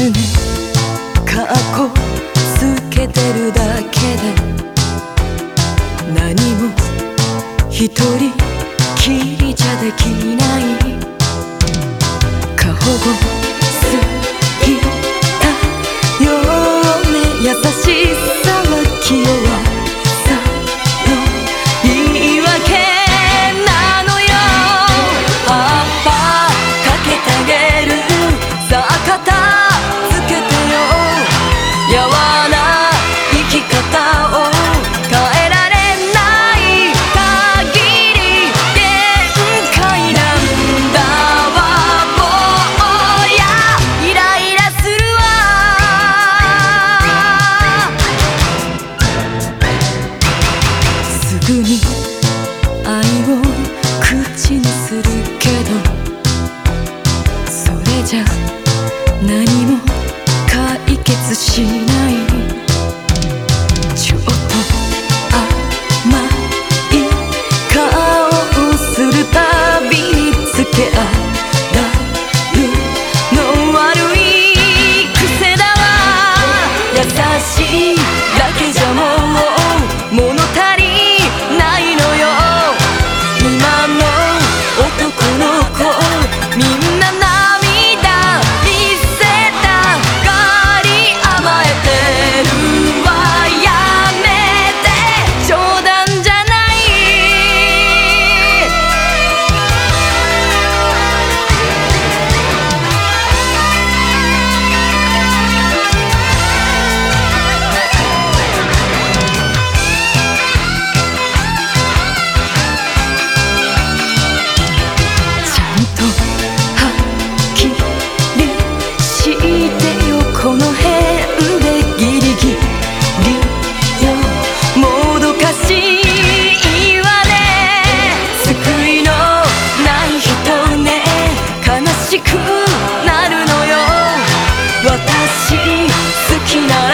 ずにかっこつけてるだけで何も一人きりじゃできない。過保護すぎたよね。優しさは清いない night.